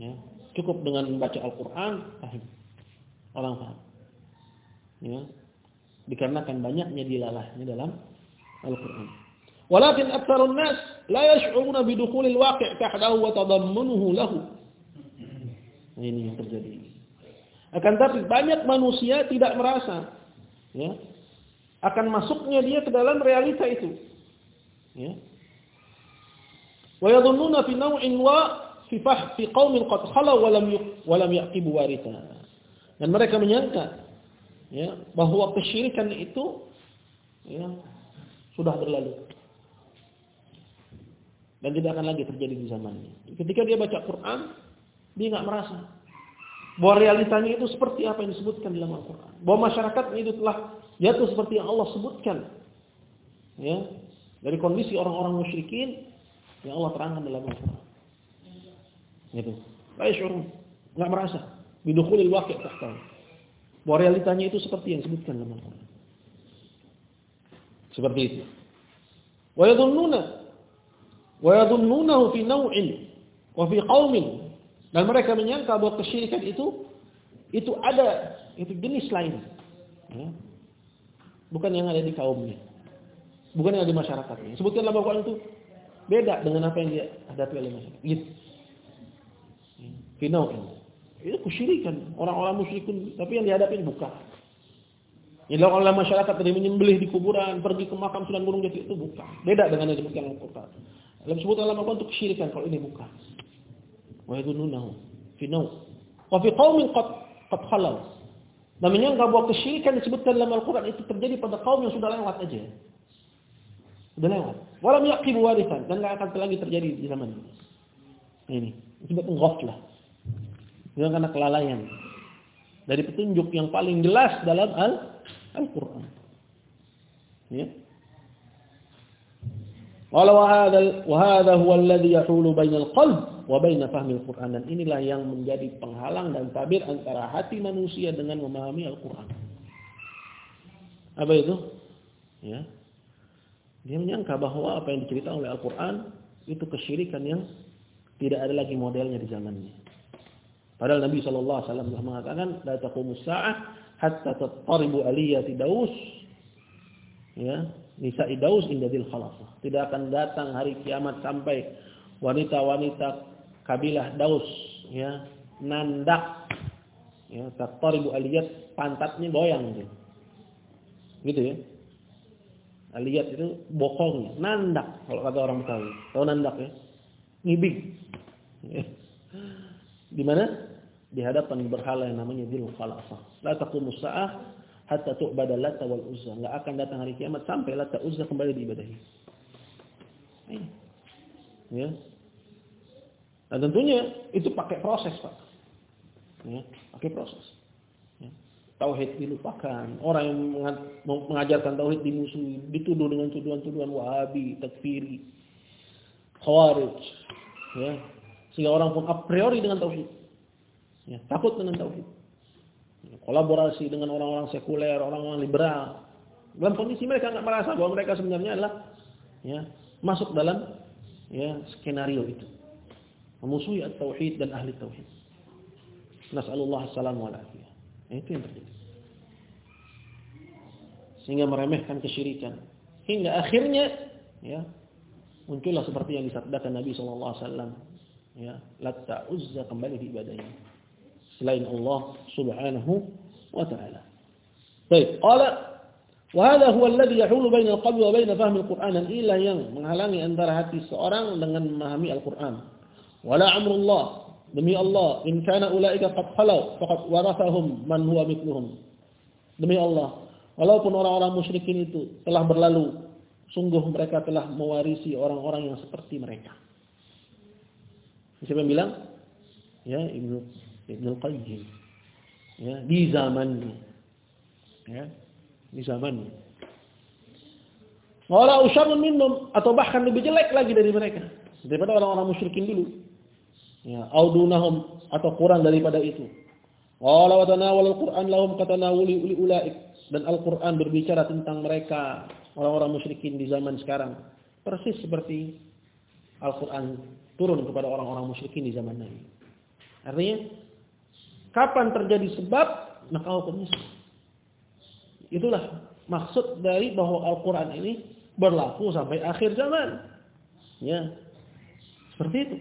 Ya, cukup dengan membaca Al-Qur'an, paham. Orang paham. Ya. Dikarenakan banyaknya dilalahnya dalam Al-Qur'an. Walakin aktsarun nas la yash'uruna bi dukhulil waqi' tahdahu wa tadammunuhu lahu. Nah, ini yang terjadi. Akan tapi banyak manusia tidak merasa ya, akan masuknya dia ke dalam realita itu. Ya. Naw'in wa fi fah fi qaumin qad khala wa lam wa lam yaqibu waritha. Dan mereka menyangka ya bahwa kesyirikan itu ya sudah berlalu. Dan tidak akan lagi terjadi di zamannya. Ketika dia baca Quran, dia nggak merasa bahwa realitanya itu seperti apa yang disebutkan dalam Al-Quran. Bahwa masyarakat itu telah jatuh seperti yang Allah sebutkan. Ya, dari kondisi orang-orang musyrikin yang Allah terangkan dalam Al-Quran. Gitu. Baik syurun. Nggak merasa. Bidukhulil waqi' tahta. Bahwa realitanya itu seperti yang disebutkan dalam Al-Quran. Seperti itu. Wa yadhunnuna wa yadhunnunahu fi naw'in wa fi qaumin dan mereka menyangka bahwa kesyirikan itu itu ada itu jenis lain. Ya. Bukan yang ada di kaumnya. Bukan yang ada di masyarakatnya. Sebutkan dalam Al-Quran itu Beda dengan apa yang dia hadapi oleh masyarakat. Gitu. Finau ini. Itu kesyirikan. Orang-orang musyrikun. Tapi yang dihadapi bukan. Dilakukan oleh masyarakat tadi menyembelih di kuburan, pergi ke makam Sunan Gunung Jati itu bukan. Beda dengan yang disebutkan Al-Quran. Dalam sebutan dalam Al-Quran itu kesyirikan. Kalau ini bukan. Wa yadununahu. Finau. Wa fi qawmin qad, khalau. Namanya enggak bahwa kesyirikan disebutkan dalam Al-Quran itu terjadi pada kaum yang sudah lewat aja. Sudah lewat. Walam yaqibu warisan dan enggak akan lagi terjadi di zaman ini. Ini disebut ghaflah. Itu karena kelalaian. Dari petunjuk yang paling jelas dalam Al-Qur'an. Ya. Qala wa hadzal wa hadha huwa alladhi yahulu bainal qalb wa bain fahmi al-Qur'an dan inilah yang menjadi penghalang dan tabir antara hati manusia dengan memahami Al-Qur'an. Apa itu? Ya. Dia menyangka bahwa apa yang diceritakan oleh Al-Quran itu kesyirikan yang tidak ada lagi modelnya di zamannya. Padahal Nabi SAW telah mengatakan, La taqumus sa'ah hatta tattaribu aliyati daus. Ya, nisa'i daus indadil khalafah. Tidak akan datang hari kiamat sampai wanita-wanita kabilah daus. Ya, nandak. Ya, tattaribu aliyat, pantatnya goyang. Gitu, gitu ya. Lihat itu bokong, nandak kalau kata orang Betawi. Tahu nandak ya? Ngibing. Di mana? Di hadapan berhala yang namanya Dzul Khalafah. La taqumu sa'ah hatta tu'bada Lata wal Uzza. Enggak akan datang hari kiamat sampai Lata Uzza kembali diibadahi. Ya. Dan tentunya itu pakai proses, Pak. Ya, pakai proses tauhid dilupakan, orang yang mengajarkan tauhid dimusuhi, dituduh dengan tuduhan-tuduhan Wahabi, takfiri, Khawarij, ya. Sehingga orang pun a priori dengan tauhid. Ya, takut dengan tauhid. Ya, kolaborasi dengan orang-orang sekuler, orang-orang liberal. Dalam kondisi mereka nggak merasa bahwa mereka sebenarnya adalah ya, masuk dalam ya skenario itu. Memusuhi tauhid dan ahli tauhid. Nasallallahu alaihi itu yang terjadi. Sehingga meremehkan kesyirikan. Hingga akhirnya ya muncullah seperti yang disabdakan Nabi wasallam ya latta uzza kembali diibadahi selain Allah subhanahu wa ta'ala. Baik, qala huwa alladhi yahulu baina al-qalbi wa baina fahmi al-Qur'an inilah yang menghalangi antara hati seorang dengan memahami Al-Qur'an. Wala amrullah Demi Allah, in kana ulaika qad khalau faqad warathahum man huwa mithluhum. Demi Allah, walaupun orang-orang musyrikin itu telah berlalu, sungguh mereka telah mewarisi orang-orang yang seperti mereka. Siapa yang bilang? Ya, Ibnu Ibnu Qayyim. Ya, di zamannya. Ya, di zamannya. Wala usyarun minum atau bahkan lebih jelek lagi dari mereka daripada orang-orang musyrikin dulu. Ya, audunahum atau kurang daripada itu. Wala wa al-Qur'an lahum katanawuli uli ulaik dan Al-Qur'an berbicara tentang mereka orang-orang musyrikin di zaman sekarang persis seperti Al-Qur'an turun kepada orang-orang musyrikin di zaman Nabi. Artinya kapan terjadi sebab maka hukumnya Itulah maksud dari bahwa Al-Qur'an ini berlaku sampai akhir zaman. Ya. Seperti itu.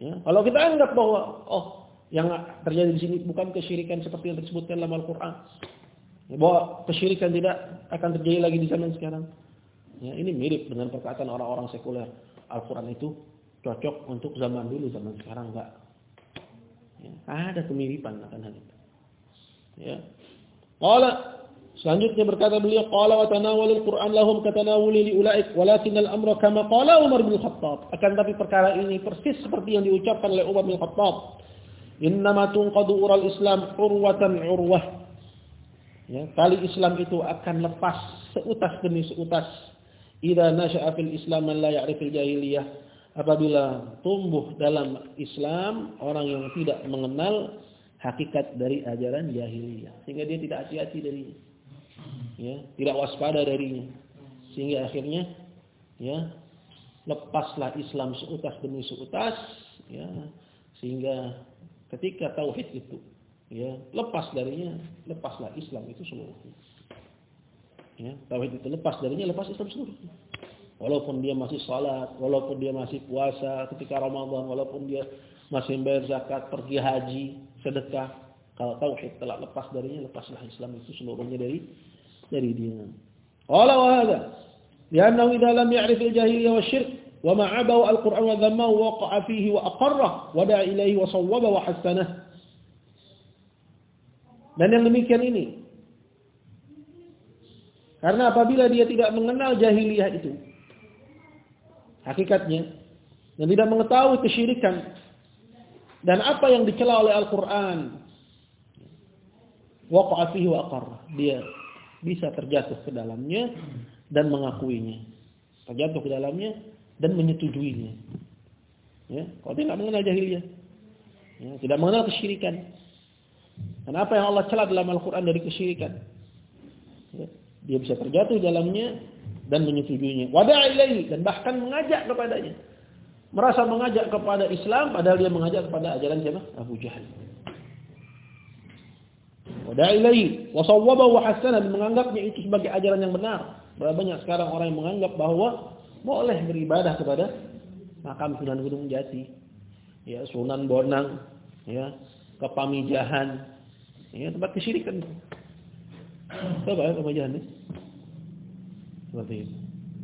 Ya. Kalau kita anggap bahwa oh yang terjadi di sini bukan kesyirikan seperti yang disebutkan dalam Al-Qur'an. Ya, bahwa kesyirikan tidak akan terjadi lagi di zaman sekarang. Ya, ini mirip dengan perkataan orang-orang sekuler. Al-Qur'an itu cocok untuk zaman dulu, zaman sekarang enggak. Ya, ada kemiripan akan hal itu. Ya. Qala Selanjutnya berkata beliau, qala wa tanawalul Qur'an lahum katanawuli li ulaik, walakin al-amra kama qala Umar bin Khattab. Akan tapi perkara ini persis seperti yang diucapkan oleh Umar bin Khattab. Innama tunqadu ural Islam urwatan urwah. Ya, tali Islam itu akan lepas seutas demi seutas. Idza nasha'a fil Islam man la ya'rifil jahiliyah. Apabila tumbuh dalam Islam orang yang tidak mengenal hakikat dari ajaran jahiliyah, sehingga dia tidak hati-hati dari ya, tidak waspada darinya. Sehingga akhirnya ya lepaslah Islam seutas demi seutas ya sehingga ketika tauhid itu ya lepas darinya lepaslah Islam itu seluruhnya ya tauhid itu lepas darinya lepas Islam seluruhnya walaupun dia masih salat walaupun dia masih puasa ketika Ramadan walaupun dia masih bayar zakat pergi haji sedekah kalau tauhid telah lepas darinya lepaslah Islam itu seluruhnya dari dari dia. Qala wa hadha li'annahu idza lam ya'rif al-jahiliyah syirk wa ma 'abahu al-Qur'an wa dhammahu waqa'a fihi wa aqarra wa da'a ilayhi wa sawwaba wa hasanah. Dan yang demikian ini karena apabila dia tidak mengenal jahiliyah itu hakikatnya dan tidak mengetahui kesyirikan dan apa yang dicela oleh Al-Qur'an waqa'a fihi wa dia bisa terjatuh ke dalamnya dan mengakuinya. Terjatuh ke dalamnya dan menyetujuinya. Ya, kalau tidak mengenal jahiliyah. Ya, tidak mengenal kesyirikan. Dan apa yang Allah celah dalam Al-Quran dari kesyirikan. Ya, dia bisa terjatuh dalamnya dan menyetujuinya. Wada'a ilaihi dan bahkan mengajak kepadanya. Merasa mengajak kepada Islam padahal dia mengajak kepada ajaran siapa? Abu Jahal. Wada'i ilaihi wa sawwabahu wa hasana menganggapnya itu sebagai ajaran yang benar. Berapa banyak sekarang orang yang menganggap bahwa boleh beribadah kepada makam Sunan Gunung Jati, ya Sunan Bonang, ya Kepamijahan, ya tempat kesyirikan. Coba ya Kepamijahan ini. Seperti itu.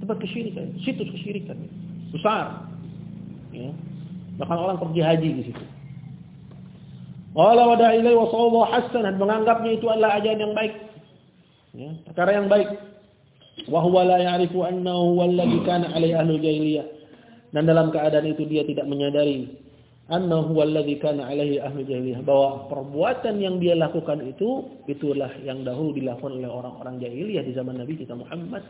Tempat kesyirikan, situs kesyirikan. Besar. Ya. Bahkan orang pergi haji di situ. Qala wada ilai wa sawwa hasanan menganggapnya itu adalah ajaran yang baik. Ya, perkara yang baik. Wa huwa la ya'rifu annahu alladhi kana alaihi ahlu jahiliyah. Dan dalam keadaan itu dia tidak menyadari annahu alladhi kana alaihi ahlu jahiliyah bahwa perbuatan yang dia lakukan itu itulah yang dahulu dilakukan oleh orang-orang jahiliyah di zaman Nabi kita Muhammad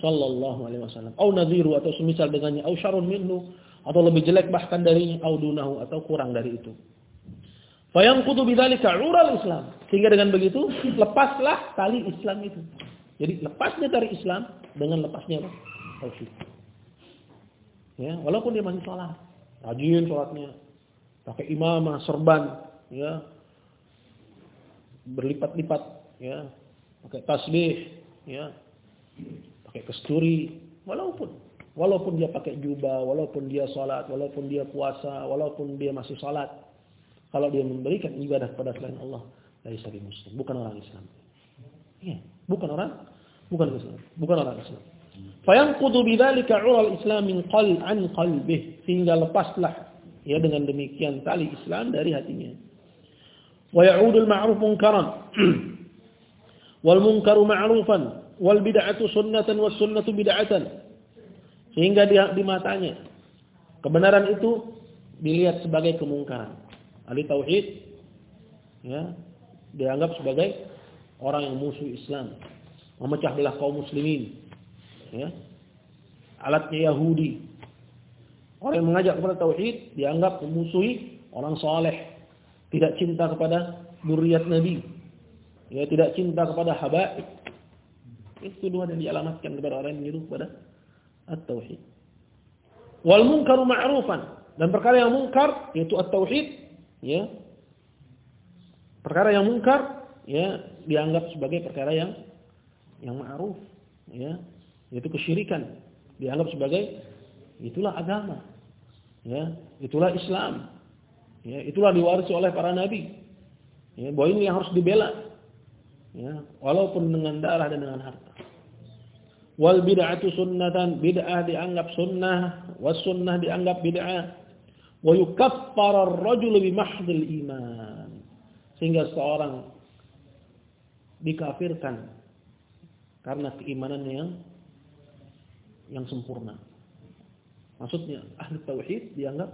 sallallahu alaihi wasallam. Au nadhiru atau semisal dengannya au syarrun minhu atau lebih jelek bahkan darinya au dunahu atau kurang dari itu. Fayangkutu bidzalika ural Islam. Sehingga dengan begitu lepaslah tali Islam itu. Jadi lepasnya dari Islam dengan lepasnya? Tauhid. Ya, walaupun dia masih salat, rajin salatnya, pakai imamah, serban, ya. Berlipat-lipat, ya. Pakai tasbih, ya. Pakai kesturi, walaupun walaupun dia pakai jubah, walaupun dia salat, walaupun dia puasa, walaupun dia masih salat, kalau dia memberikan ibadah kepada selain Allah, dari segi muslim, bukan orang Islam. Ya, bukan orang bukan Islam, bukan orang Islam. Fayanqudu bidzalika 'ural Islam min qal an qalbih sehingga lepaslah Ya dengan demikian tali Islam dari hatinya. Wa ya'udul ma'ruf munkaran. wal munkaru ma'rufan wal bid'atu sunnatan was sunnatu bid'atan. Sehingga di, di matanya kebenaran itu dilihat sebagai kemungkaran. Ahli tauhid ya dianggap sebagai orang yang musuh Islam, memecah belah kaum muslimin. Ya. Alatnya Yahudi, Orang yang mengajak kepada tauhid dianggap memusuhi orang soleh, tidak cinta kepada muriat Nabi, ya tidak cinta kepada habaib. Itu dua yang dialamatkan kepada orang yang menyuruh kepada at-tauhid. Wal munkaru ma'rufan dan perkara yang mungkar yaitu at-tauhid, ya. Perkara yang mungkar ya dianggap sebagai perkara yang yang ma'ruf, ya. Yaitu kesyirikan dianggap sebagai itulah agama. Ya, itulah Islam. Ya, itulah diwarisi oleh para nabi. Ya, bahwa ini yang harus dibela. Ya, walaupun dengan darah dan dengan harta. Wal bid'atu sunnatan, bid'ah dianggap sunnah, was sunnah dianggap bid'ah. Wa yukaffara ar-rajul bi mahdhil iman. Sehingga seorang dikafirkan karena keimanannya yang yang sempurna. Maksudnya ahli tauhid dianggap.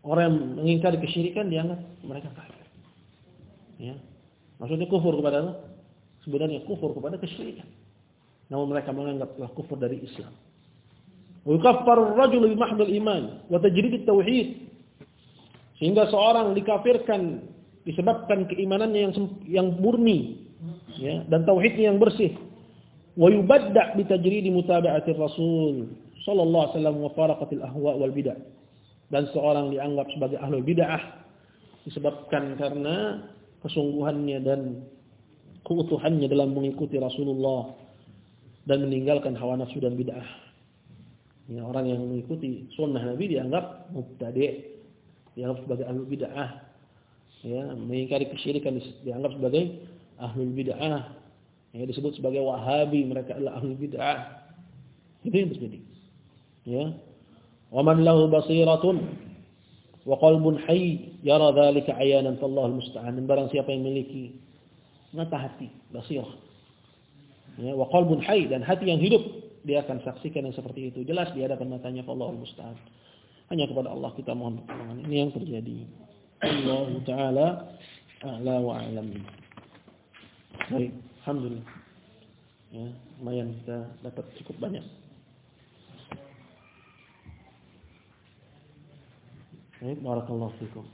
Orang yang mengingkari kesyirikan dianggap mereka kafir. Ya. Maksudnya kufur kepada? Sebenarnya kufur kepada kesyirikan. Namun mereka menganggap telah kufur dari Islam. Wa yukaffaru ar-rajulu bi mahdhal iman wa tajrid tauhid Sehingga seorang dikafirkan disebabkan keimanannya yang yang murni ya dan tauhidnya yang bersih. Wa yubadda bi tajrid mutaba'ati rasul sallallahu alaihi wasallam wa faraqatil ahwa wal bid'ah. Dan seorang dianggap sebagai ahli bid'ah disebabkan karena kesungguhannya dan keutuhannya dalam mengikuti Rasulullah dan meninggalkan hawa nafsu dan bid'ah. Ya, orang yang mengikuti sunnah Nabi dianggap mubtadi', dianggap sebagai ahli bid'ah. Ya, mengingkari kesyirikan dianggap sebagai ahli bid'ah. Ya, disebut sebagai wahabi, mereka adalah ahli bid'ah. Itu yang terjadi. Ya. Wa man lahu basiratun wa qalbun hayy yara dzalika ayanan fallahu musta'an. Barang siapa yang memiliki mata hati, basirah. Ya, wa qalbun hayy dan hati yang hidup, dia akan saksikan yang seperti itu. Jelas di hadapan matanya fallahu musta'an. Hanya kepada Allah kita mohon pertolongan. Ini yang terjadi. Allah taala a'la wa a'lam. Baik, alhamdulillah. Ya, lumayan kita dapat cukup banyak. Baik, barakallahu fikum.